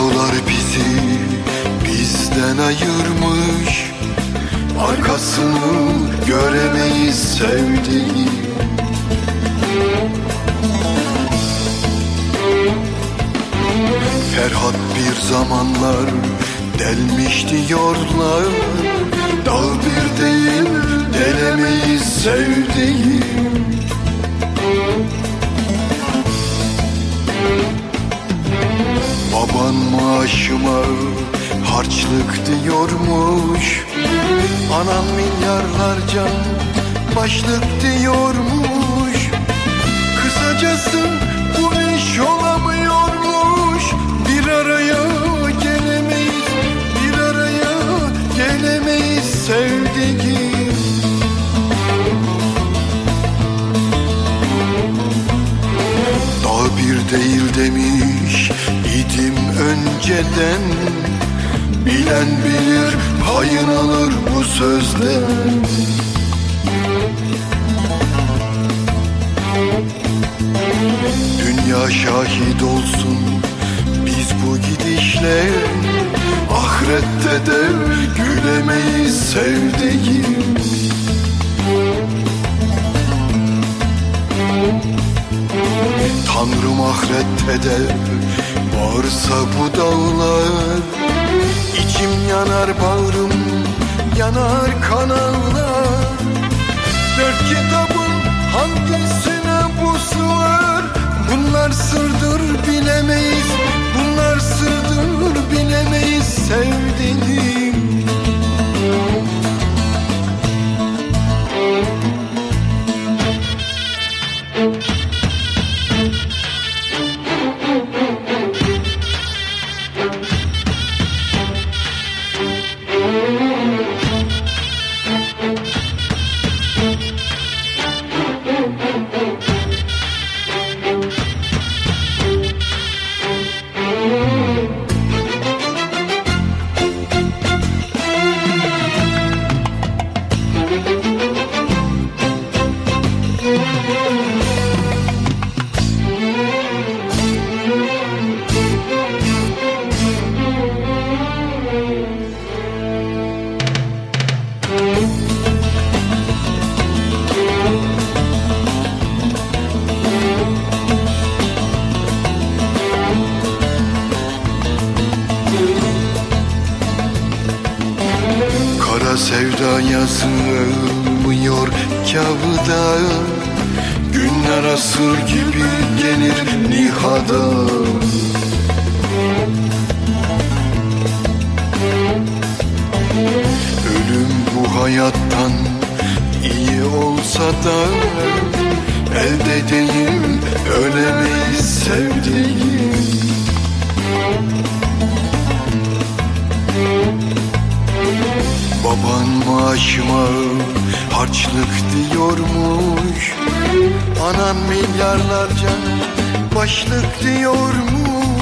dağlar bizi bizden ayırmış. Arkasını göremeyiz sevdiğim. Ferhat bir zamanlar delmiş diyorlar Dağ bir değil delemeyiz sevdiğim Baban maaşıma harçlık diyormuş. Anam milyarlarca başlık diyormuş. Kısacası Bilen bilir payın alır bu sözden Dünya şahit olsun biz bu gidişle. Ahirette de gülemeyiz sevdiğim. Tanrım ahirette de varsa bu dağlar yanar bağrım yanar kanallar. Dört kitabın sevda yazılmıyor kağıda Günler asır gibi gelir nihada. Ölüm bu hayattan iyi olsa da Elde değil ölemeyiz maaşıma harçlık diyormuş. Anan milyarlarca başlık diyormuş